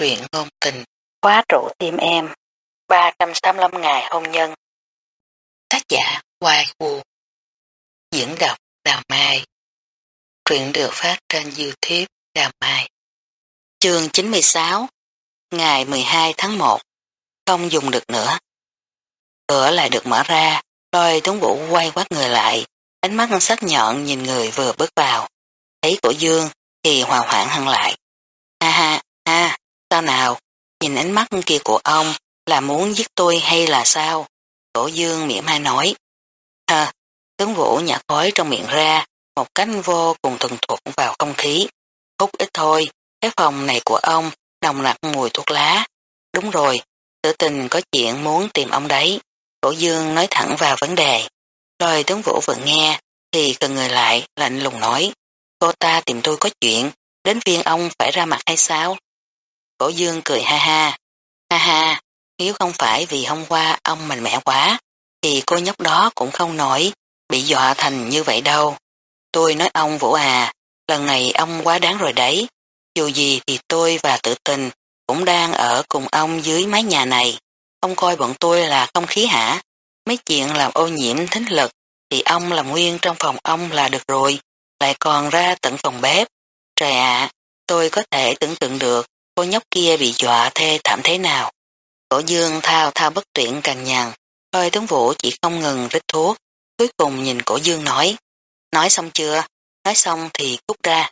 truyện ngôn tình, khóa trụ tim em, 385 ngày hôn nhân. Tác giả Hoài Vũ Diễn đọc Đào Mai Truyện được phát trên Youtube Đào Mai Chương 96 Ngày 12 tháng 1 Không dùng được nữa Cửa lại được mở ra, đôi tuấn vũ quay quát người lại, ánh mắt sắc nhọn nhìn người vừa bước vào. Thấy cổ dương thì hòa hoãn hăng lại. Ha ha, ha, sao nào, nhìn ánh mắt kia của ông là muốn giết tôi hay là sao? Cổ dương mỉa mai nói. Hờ, tướng vũ nhả khói trong miệng ra, một cánh vô cùng thuần thuộc vào không khí. Hút ít thôi, cái phòng này của ông nồng nặc mùi thuốc lá. Đúng rồi, tử tình có chuyện muốn tìm ông đấy. Cổ dương nói thẳng vào vấn đề. Rồi tướng vũ vừa nghe, thì cần người lại, lạnh lùng nói. Cô ta tìm tôi có chuyện, đến viên ông phải ra mặt hay sao? Cổ dương cười ha ha. Ha ha, nếu không phải vì hôm qua ông mạnh mẽ quá, thì cô nhóc đó cũng không nổi, bị dọa thành như vậy đâu. Tôi nói ông Vũ à, lần này ông quá đáng rồi đấy. Dù gì thì tôi và tự tình cũng đang ở cùng ông dưới mái nhà này. Ông coi bọn tôi là không khí hả? Mấy chuyện làm ô nhiễm thính lực thì ông làm nguyên trong phòng ông là được rồi, lại còn ra tận phòng bếp. Trời ạ, tôi có thể tưởng tượng được cô nhóc kia bị dọa thê thảm thế nào. Cổ dương thao thao bất tuyển càng nhằn, hơi tướng vũ chỉ không ngừng rít thuốc, cuối cùng nhìn cổ dương nói, nói xong chưa, nói xong thì cút ra.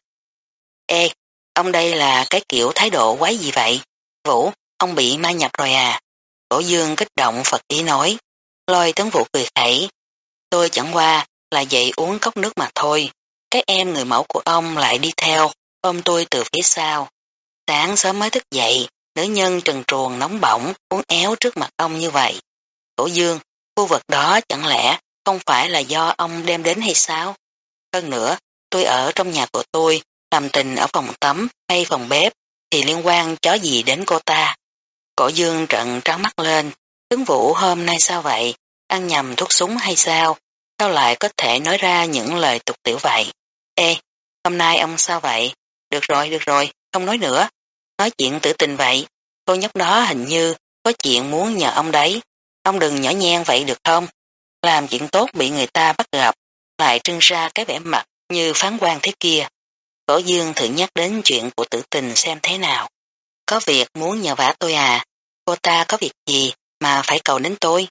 Ê, ông đây là cái kiểu thái độ quái gì vậy? Vũ, ông bị ma nhập rồi à? Cổ dương kích động Phật ý nói, lôi tướng vũ cười khẩy. Tôi chẳng qua là dậy uống cốc nước mà thôi, các em người mẫu của ông lại đi theo, ôm tôi từ phía sau. Sáng sớm mới thức dậy, nữ nhân trần truồng nóng bỏng, uốn éo trước mặt ông như vậy. Cổ dương, khu vực đó chẳng lẽ không phải là do ông đem đến hay sao? Hơn nữa, tôi ở trong nhà của tôi, làm tình ở phòng tắm hay phòng bếp, thì liên quan chó gì đến cô ta? Cổ dương trận trắng mắt lên, tướng vũ hôm nay sao vậy? Ăn nhầm thuốc súng hay sao? Sao lại có thể nói ra những lời tục tiểu vậy? Ê, hôm nay ông sao vậy? Được rồi, được rồi, không nói nữa. Nói chuyện tử tình vậy, cô nhóc đó hình như có chuyện muốn nhờ ông đấy. Ông đừng nhỏ nhen vậy được không? Làm chuyện tốt bị người ta bắt gặp, lại trưng ra cái vẻ mặt như phán quan thế kia. Cổ dương thử nhắc đến chuyện của tử tình xem thế nào. Có việc muốn nhờ vả tôi à? Cô ta có việc gì mà phải cầu đến tôi?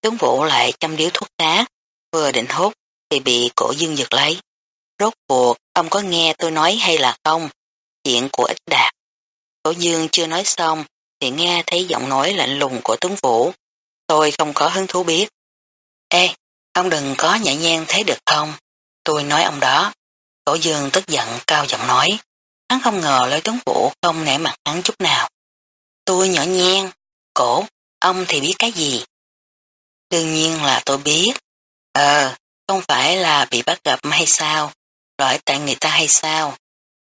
Tướng vũ lại chăm điếu thuốc lá, vừa định hút thì bị cổ dương giật lấy. Rốt cuộc, ông có nghe tôi nói hay là không? Chuyện của ích đạt. Cổ dương chưa nói xong, thì nghe thấy giọng nói lạnh lùng của tướng vũ. Tôi không có hứng thú biết. Ê, ông đừng có nhảy nhan thấy được không? Tôi nói ông đó. Cổ dương tức giận cao giọng nói. Hắn không ngờ lời tướng vũ không nể mặt hắn chút nào. Tôi nhỏ nhen. Cổ, ông thì biết cái gì? Đương nhiên là tôi biết. Ờ, không phải là bị bắt gặp hay sao? Loại tại người ta hay sao?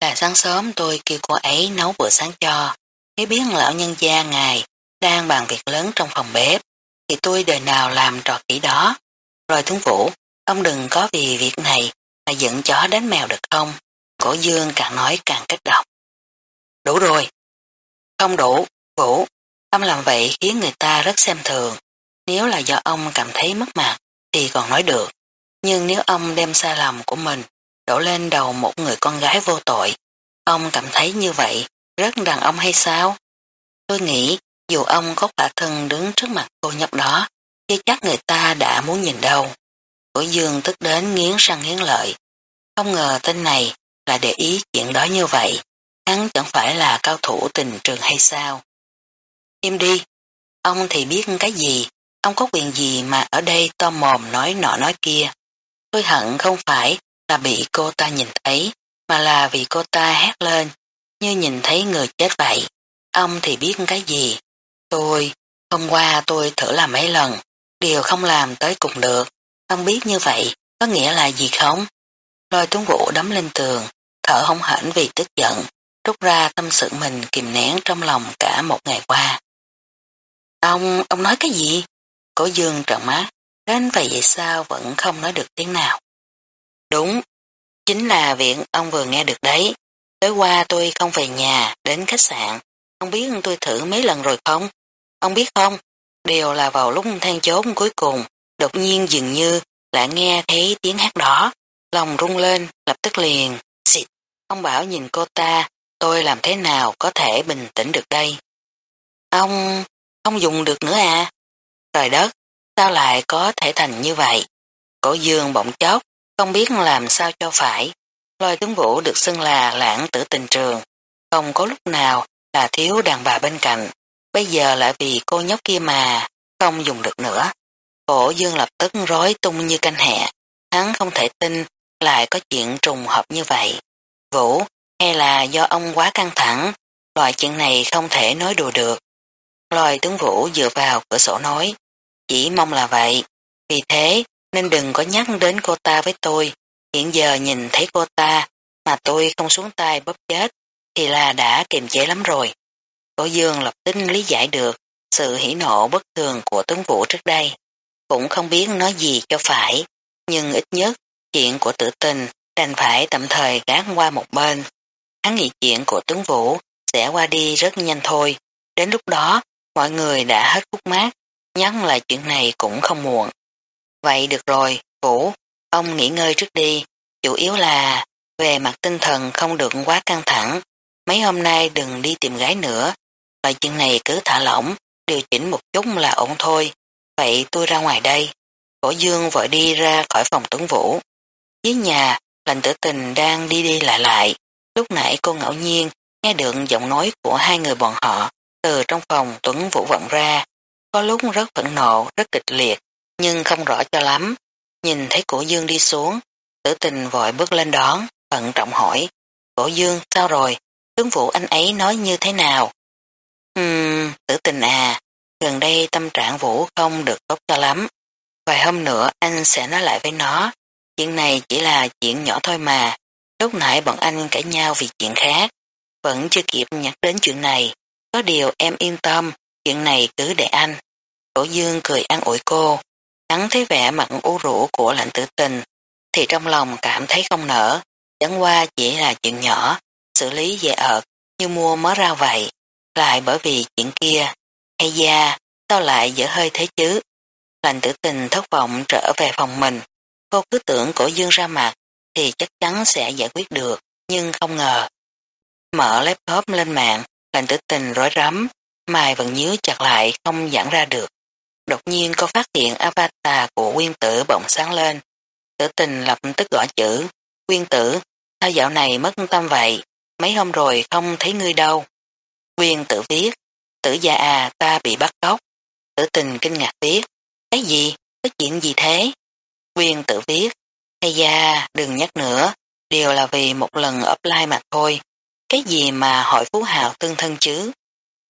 Là sáng sớm tôi kêu cô ấy nấu bữa sáng cho. mới biết lão nhân gia ngài đang bàn việc lớn trong phòng bếp, thì tôi đời nào làm trò kỹ đó. Rồi tướng vũ, ông đừng có vì việc này mà giận chó đánh mèo được không? Cổ dương càng nói càng kích động. Đủ rồi. Không đủ, vũ. Ông làm vậy khiến người ta rất xem thường. Nếu là do ông cảm thấy mất mặt thì còn nói được. Nhưng nếu ông đem sai lầm của mình đổ lên đầu một người con gái vô tội. Ông cảm thấy như vậy, rất đàn ông hay sao? Tôi nghĩ, dù ông có quả thân đứng trước mặt cô nhóc đó, chứ chắc người ta đã muốn nhìn đâu. Cổ dương tức đến nghiến răng nghiến lợi. Không ngờ tên này là để ý chuyện đó như vậy. Hắn chẳng phải là cao thủ tình trường hay sao? Im đi, ông thì biết cái gì, ông có quyền gì mà ở đây to mồm nói nọ nói kia. Tôi hận không phải là bị cô ta nhìn thấy, mà là vì cô ta hét lên, như nhìn thấy người chết vậy. Ông thì biết cái gì. Tôi, hôm qua tôi thử làm mấy lần, đều không làm tới cùng được. Ông biết như vậy, có nghĩa là gì không? Lôi tuấn vũ đấm lên tường, thở hông hển vì tức giận, rút ra tâm sự mình kìm nén trong lòng cả một ngày qua. Ông, ông nói cái gì? Cổ dương trợn mắt, đến vậy vậy sao vẫn không nói được tiếng nào. Đúng, chính là viện ông vừa nghe được đấy. Tối qua tôi không về nhà, đến khách sạn, ông biết tôi thử mấy lần rồi không? Ông biết không? Đều là vào lúc than chốn cuối cùng, đột nhiên dường như lại nghe thấy tiếng hát đó, lòng rung lên, lập tức liền, xịt. Ông bảo nhìn cô ta, tôi làm thế nào có thể bình tĩnh được đây? Ông, không dùng được nữa à? Trời đất, sao lại có thể thành như vậy? Cổ dương bỗng chốc, không biết làm sao cho phải. Lôi tướng vũ được xưng là lãng tử tình trường, không có lúc nào là thiếu đàn bà bên cạnh, bây giờ lại vì cô nhóc kia mà, không dùng được nữa. Cổ dương lập tức rối tung như canh hẹ, hắn không thể tin lại có chuyện trùng hợp như vậy. Vũ, hay là do ông quá căng thẳng, loại chuyện này không thể nói đùa được. Lôi tướng Vũ dựa vào cửa sổ nói, chỉ mong là vậy, vì thế nên đừng có nhắc đến cô ta với tôi, hiện giờ nhìn thấy cô ta mà tôi không xuống tay bóp chết thì là đã kiềm chế lắm rồi. Cổ dương lập tức lý giải được sự hỉ nộ bất thường của tướng Vũ trước đây, cũng không biết nói gì cho phải, nhưng ít nhất chuyện của tử tình đành phải tạm thời gác qua một bên. Hắn nghĩ chuyện của tướng Vũ sẽ qua đi rất nhanh thôi, đến lúc đó mọi người đã hết khúc mát, nhắn lại chuyện này cũng không muộn. Vậy được rồi, Vũ, ông nghỉ ngơi trước đi, chủ yếu là về mặt tinh thần không được quá căng thẳng, mấy hôm nay đừng đi tìm gái nữa, loại chuyện này cứ thả lỏng, điều chỉnh một chút là ổn thôi, vậy tôi ra ngoài đây. Cổ dương vội đi ra khỏi phòng tuấn vũ. Dưới nhà, lành tử tình đang đi đi lại lại, lúc nãy cô ngẫu nhiên nghe được giọng nói của hai người bọn họ từ trong phòng tuấn vũ vọng ra, có lúc rất phẫn nộ, rất kịch liệt, nhưng không rõ cho lắm. Nhìn thấy cổ dương đi xuống, tử tình vội bước lên đón, thận trọng hỏi, cổ dương sao rồi, tướng vụ anh ấy nói như thế nào? Ừm, tử tình à, gần đây tâm trạng vũ không được tốt cho lắm. Vài hôm nữa anh sẽ nói lại với nó, chuyện này chỉ là chuyện nhỏ thôi mà, lúc nãy bọn anh cãi nhau vì chuyện khác, vẫn chưa kịp nhắc đến chuyện này, có điều em yên tâm, chuyện này cứ để anh. Cổ dương cười an ủi cô, hắn thấy vẻ mặt u rũ của lạnh tử tình, thì trong lòng cảm thấy không nở, chẳng qua chỉ là chuyện nhỏ, xử lý dễ ợt, như mua mớ rau vậy, lại bởi vì chuyện kia, hay da, sao lại dở hơi thế chứ? Lành tử tình thất vọng trở về phòng mình, cô cứ tưởng cổ dương ra mặt, thì chắc chắn sẽ giải quyết được, nhưng không ngờ. Mở laptop lên mạng, lành tử tình rối rắm, mày vẫn nhớ chặt lại không giãn ra được. Đột nhiên cô phát hiện avatar của quyên tử bỗng sáng lên. Tử tình lập tức gõ chữ, quyên tử, sao dạo này mất tâm vậy, mấy hôm rồi không thấy ngươi đâu. Quyên tử viết, tử gia à ta bị bắt cóc. Tử tình kinh ngạc viết, cái gì, có chuyện gì thế? Quyên tử viết, hay da, đừng nhắc nữa, đều là vì một lần offline mà thôi. Cái gì mà hội phú hào tương thân chứ?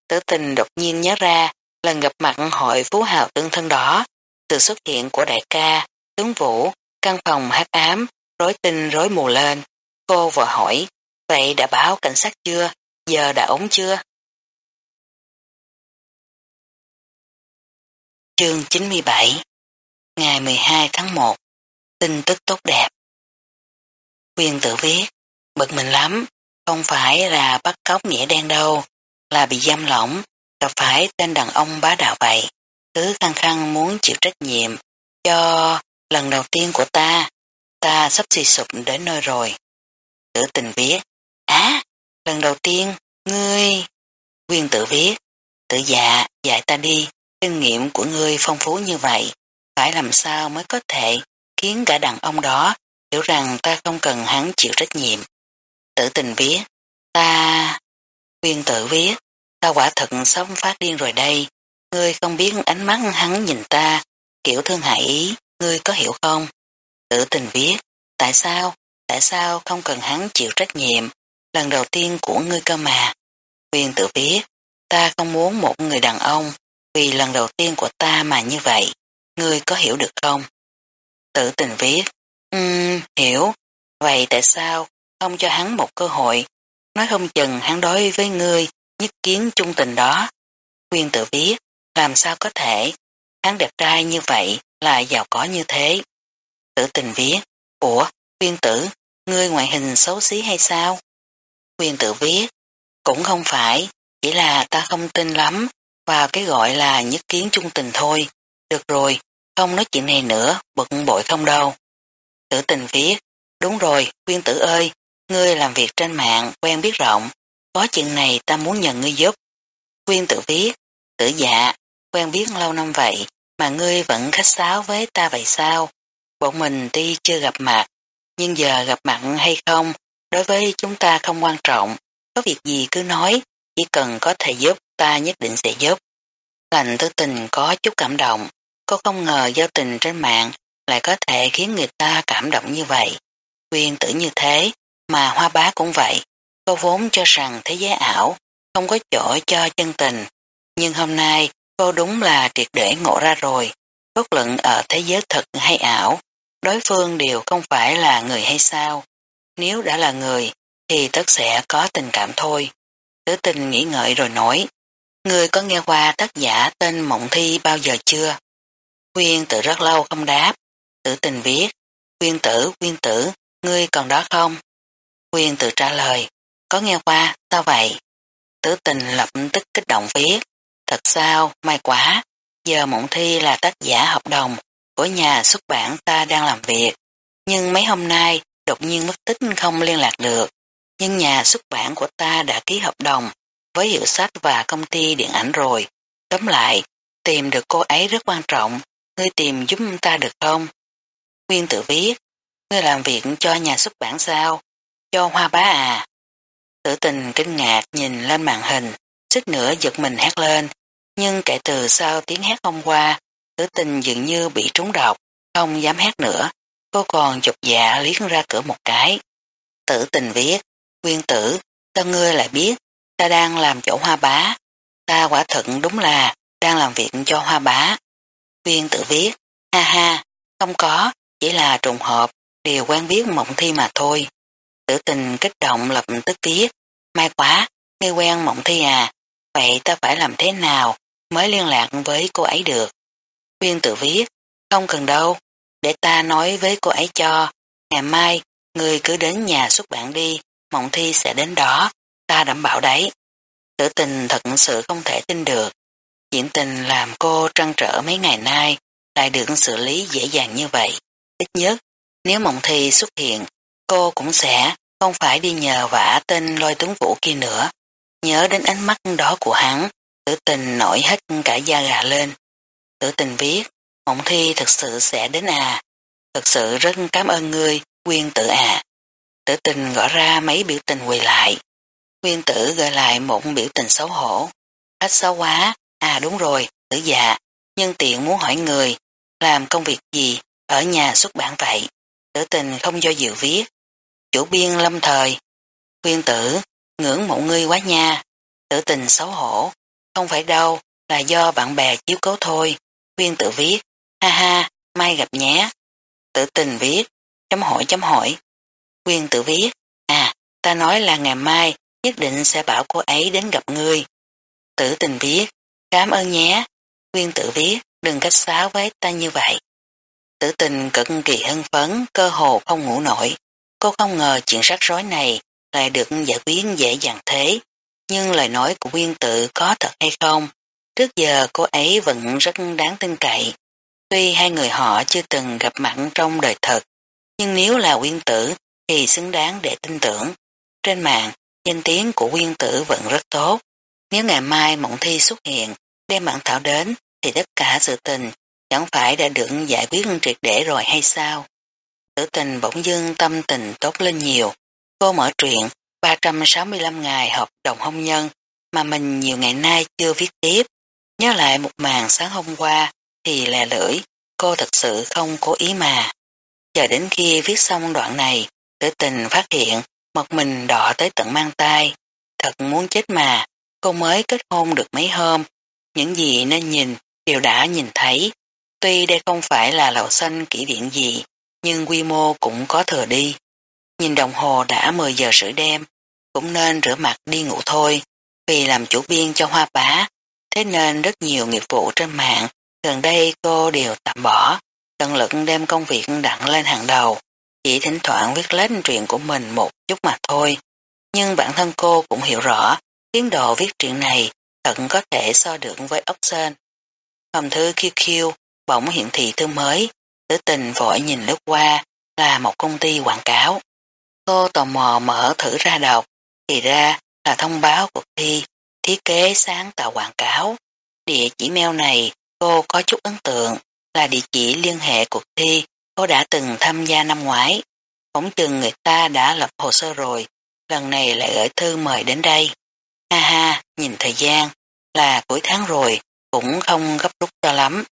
Tử tình đột nhiên nhớ ra, lần gặp mặt hội phú hào tương thân đó, từ xuất hiện của đại ca, tướng vũ, căn phòng hát ám, rối tinh rối mù lên. Cô vợ hỏi, vậy đã báo cảnh sát chưa? Giờ đã ổn chưa? Chương 97 Ngày 12 tháng 1 Tin tức tốt đẹp Quyên tự viết Bực mình lắm Không phải là bắt cóc nghĩa đen đâu Là bị giam lỏng Gặp phải tên đàn ông bá đạo vậy. Cứ khăng khăng muốn chịu trách nhiệm. Cho lần đầu tiên của ta Ta sắp suy sụp đến nơi rồi. Tử tình viết. Á lần đầu tiên Ngươi Quyên tự viết. Tự dạ dạy ta đi. Kinh nghiệm của ngươi phong phú như vậy, phải làm sao mới có thể khiến cả đàn ông đó hiểu rằng ta không cần hắn chịu trách nhiệm. Tử tình viết, ta... Quyên tự viết, ta quả thật sống phát điên rồi đây, ngươi không biết ánh mắt hắn nhìn ta, kiểu thương hại ý, ngươi có hiểu không? Tử tình viết, tại sao, tại sao không cần hắn chịu trách nhiệm, lần đầu tiên của ngươi cơ mà. quyền tự viết, ta không muốn một người đàn ông vì lần đầu tiên của ta mà như vậy, ngươi có hiểu được không? Tử tình viết, um, hiểu, vậy tại sao không cho hắn một cơ hội, nói không chừng hắn đối với ngươi nhất kiến chung tình đó. Nguyên tự viết, làm sao có thể, hắn đẹp trai như vậy lại giàu có như thế. Tử tình viết, ủa, Nguyên tử, ngươi ngoại hình xấu xí hay sao? Nguyên tử viết, cũng không phải, chỉ là ta không tin lắm vào cái gọi là nhất kiến trung tình thôi. Được rồi, không nói chuyện này nữa, bận bội không đâu. Tử tình viết, đúng rồi, Nguyên tử ơi, ngươi làm việc trên mạng, quen biết rộng, có chuyện này ta muốn nhờ ngươi giúp. Quyên tự viết, tử dạ, quen biết lâu năm vậy, mà ngươi vẫn khách sáo với ta vậy sao? Bọn mình tuy chưa gặp mặt, nhưng giờ gặp mặt hay không, đối với chúng ta không quan trọng, có việc gì cứ nói, chỉ cần có thể giúp ta nhất định sẽ giúp. Lành tư tình có chút cảm động, cô không ngờ giao tình trên mạng lại có thể khiến người ta cảm động như vậy. Quyên tử như thế, mà hoa bá cũng vậy. Cô vốn cho rằng thế giới ảo, không có chỗ cho chân tình. Nhưng hôm nay, cô đúng là triệt để ngộ ra rồi. Bất luận ở thế giới thật hay ảo, đối phương đều không phải là người hay sao. Nếu đã là người, thì tất sẽ có tình cảm thôi. Tử tình nghĩ ngợi rồi nói, Người có nghe qua tác giả tên Mộng Thi bao giờ chưa? Quyên tử rất lâu không đáp. Tử tình viết, Quyên tử, Quyên tử, ngươi còn đó không? Quyên tử trả lời, có nghe qua, sao vậy? Tử tình lập tức kích động viết, thật sao, may quá, giờ Mộng Thi là tác giả hợp đồng của nhà xuất bản ta đang làm việc, nhưng mấy hôm nay đột nhiên mất tích không liên lạc được, nhưng nhà xuất bản của ta đã ký hợp đồng với hiệu sách và công ty điện ảnh rồi. Tóm lại, tìm được cô ấy rất quan trọng, ngươi tìm giúp ta được không? Nguyên tự viết, ngươi làm việc cho nhà xuất bản sao? Cho hoa bá à? Tử tình kinh ngạc nhìn lên màn hình, xích nữa giật mình hét lên, nhưng kể từ sau tiếng hét hôm qua, tử tình dường như bị trúng độc, không dám hét nữa, cô còn chụp dạ liếc ra cửa một cái. Tử tình viết, Quyên tử, sao ngươi lại biết ta đang làm chỗ hoa bá, ta quả thận đúng là đang làm việc cho hoa bá. Quyên Tử viết, ha ha, không có, chỉ là trùng hợp, điều quen biết mộng thi mà thôi. Tử tình kích động lập tức viết, may quá, nghe quen mộng thi à, vậy ta phải làm thế nào mới liên lạc với cô ấy được. Viên tự viết, không cần đâu, để ta nói với cô ấy cho, ngày mai, người cứ đến nhà xuất bản đi, mộng thi sẽ đến đó, ta đảm bảo đấy. Tử tình thật sự không thể tin được. Diễn tình làm cô trăn trở mấy ngày nay lại được xử lý dễ dàng như vậy. Ít nhất, nếu mộng thi xuất hiện, cô cũng sẽ không phải đi nhờ vả tên lôi tướng vũ kia nữa. Nhớ đến ánh mắt đó của hắn, tử tình nổi hết cả da gà lên. Tử tình viết, mộng thi thật sự sẽ đến à. Thật sự rất cảm ơn ngươi, quyên tử à. Tử tình gõ ra mấy biểu tình quỳ lại. Nguyên tử gợi lại một biểu tình xấu hổ. Hết xấu quá, à đúng rồi, tử dạ, nhân tiện muốn hỏi người, làm công việc gì ở nhà xuất bản vậy? Tử tình không do dự viết. Chủ biên lâm thời. khuyên tử, ngưỡng mộ ngươi quá nha. Tử tình xấu hổ. Không phải đâu, là do bạn bè chiếu cố thôi. khuyên tử viết. Ha ha, mai gặp nhé. Tử tình viết. Chấm hỏi chấm hỏi. khuyên tử viết. À, ta nói là ngày mai nhất định sẽ bảo cô ấy đến gặp ngươi. Tử tình viết, cảm ơn nhé. khuyên tử viết, đừng cách sáo với ta như vậy. Tử tình cực kỳ hân phấn, cơ hồ không ngủ nổi. Cô không ngờ chuyện rắc rối này lại được giải quyết dễ dàng thế. Nhưng lời nói của nguyên tử có thật hay không? Trước giờ cô ấy vẫn rất đáng tin cậy. Tuy hai người họ chưa từng gặp mặt trong đời thật, nhưng nếu là nguyên tử thì xứng đáng để tin tưởng. Trên mạng, danh tiếng của quyên tử vẫn rất tốt. Nếu ngày mai mộng thi xuất hiện, đem bản thảo đến, thì tất cả sự tình chẳng phải đã được giải quyết triệt để rồi hay sao? Tử tình bỗng dưng tâm tình tốt lên nhiều. Cô mở truyện 365 ngày hợp đồng hôn nhân mà mình nhiều ngày nay chưa viết tiếp. Nhớ lại một màn sáng hôm qua thì lè lưỡi, cô thật sự không cố ý mà. Chờ đến khi viết xong đoạn này, tử tình phát hiện Mặt mình đỏ tới tận mang tay. Thật muốn chết mà, cô mới kết hôn được mấy hôm. Những gì nên nhìn, đều đã nhìn thấy. Tuy đây không phải là lầu xanh kỷ điện gì, nhưng quy mô cũng có thừa đi. Nhìn đồng hồ đã 10 giờ rưỡi đêm, cũng nên rửa mặt đi ngủ thôi. Vì làm chủ biên cho hoa bá, thế nên rất nhiều nghiệp vụ trên mạng, gần đây cô đều tạm bỏ, tận lực đem công việc đặn lên hàng đầu chỉ thỉnh thoảng viết lên truyện của mình một chút mà thôi. Nhưng bản thân cô cũng hiểu rõ, tiến độ viết truyện này thật có thể so được với ốc sên. thư thư QQ bỗng hiện thị thư mới, tử tình vội nhìn lướt qua là một công ty quảng cáo. Cô tò mò mở thử ra đọc, thì ra là thông báo cuộc thi thiết kế sáng tạo quảng cáo. Địa chỉ mail này cô có chút ấn tượng là địa chỉ liên hệ cuộc thi cô đã từng tham gia năm ngoái. Phóng chừng người ta đã lập hồ sơ rồi, lần này lại gửi thư mời đến đây. Ha ha, nhìn thời gian, là cuối tháng rồi, cũng không gấp rút cho lắm.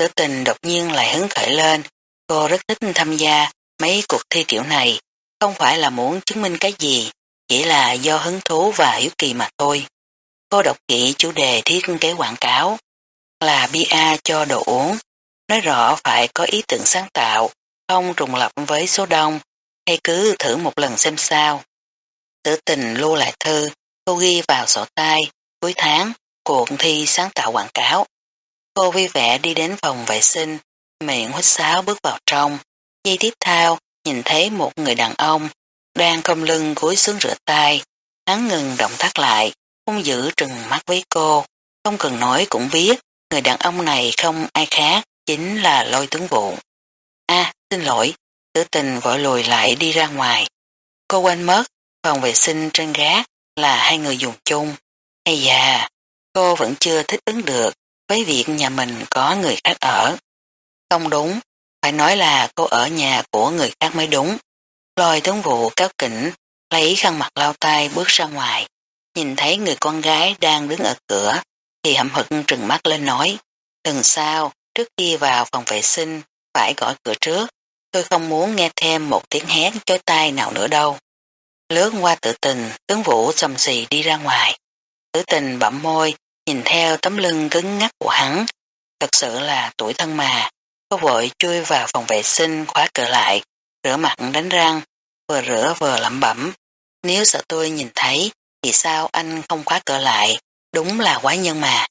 Tử tình đột nhiên lại hứng khởi lên, cô rất thích tham gia mấy cuộc thi kiểu này, không phải là muốn chứng minh cái gì, chỉ là do hứng thú và hiếu kỳ mà thôi. Cô đọc kỹ chủ đề thiết kế quảng cáo, là bia cho đồ uống, nói rõ phải có ý tưởng sáng tạo, không trùng lập với số đông, hay cứ thử một lần xem sao. Tử tình lưu lại thư, cô ghi vào sổ tay, cuối tháng, cuộc thi sáng tạo quảng cáo. Cô vui vẻ đi đến phòng vệ sinh, miệng hít sáo bước vào trong. Giây tiếp theo, nhìn thấy một người đàn ông đang cong lưng cúi xuống rửa tay. Hắn ngừng động tác lại, không giữ trừng mắt với cô. Không cần nói cũng biết, người đàn ông này không ai khác, chính là lôi tướng vụ. a xin lỗi, tử tình vội lùi lại đi ra ngoài. Cô quên mất, phòng vệ sinh trên gác là hai người dùng chung. Hay da, cô vẫn chưa thích ứng được với việc nhà mình có người khác ở. Không đúng, phải nói là cô ở nhà của người khác mới đúng. Lôi tướng vụ cáo kỉnh, lấy khăn mặt lau tay bước ra ngoài. Nhìn thấy người con gái đang đứng ở cửa, thì hậm hực trừng mắt lên nói, đừng sao, trước khi vào phòng vệ sinh, phải gọi cửa trước, tôi không muốn nghe thêm một tiếng hét chói tai nào nữa đâu. Lướt qua tự tình, tướng vũ xầm xì đi ra ngoài. Tử tình bậm môi, nhìn theo tấm lưng cứng ngắc của hắn. Thật sự là tuổi thân mà. Có vội chui vào phòng vệ sinh khóa cửa lại, rửa mặt đánh răng, vừa rửa vừa lẩm bẩm. Nếu sợ tôi nhìn thấy, thì sao anh không khóa cửa lại, đúng là quá nhân mà.